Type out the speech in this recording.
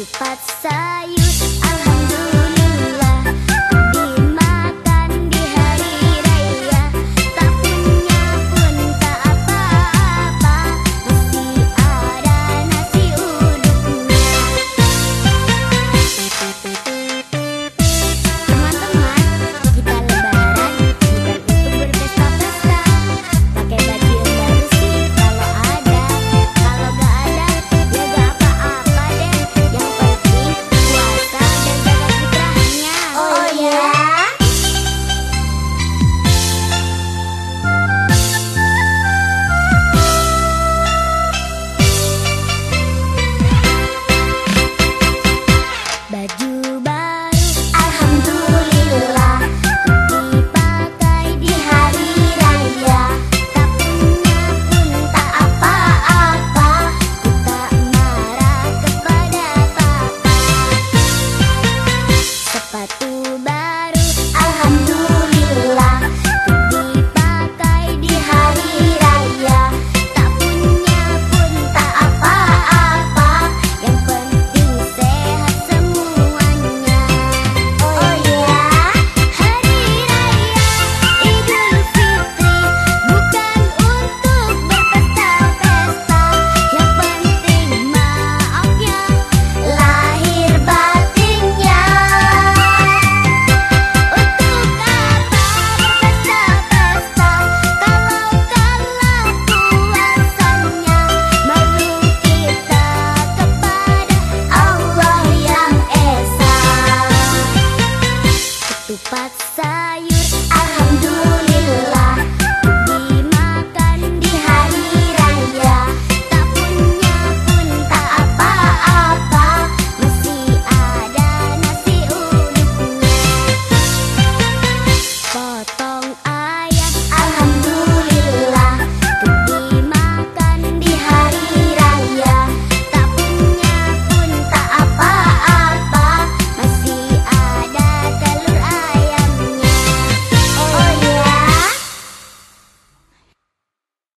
купаться и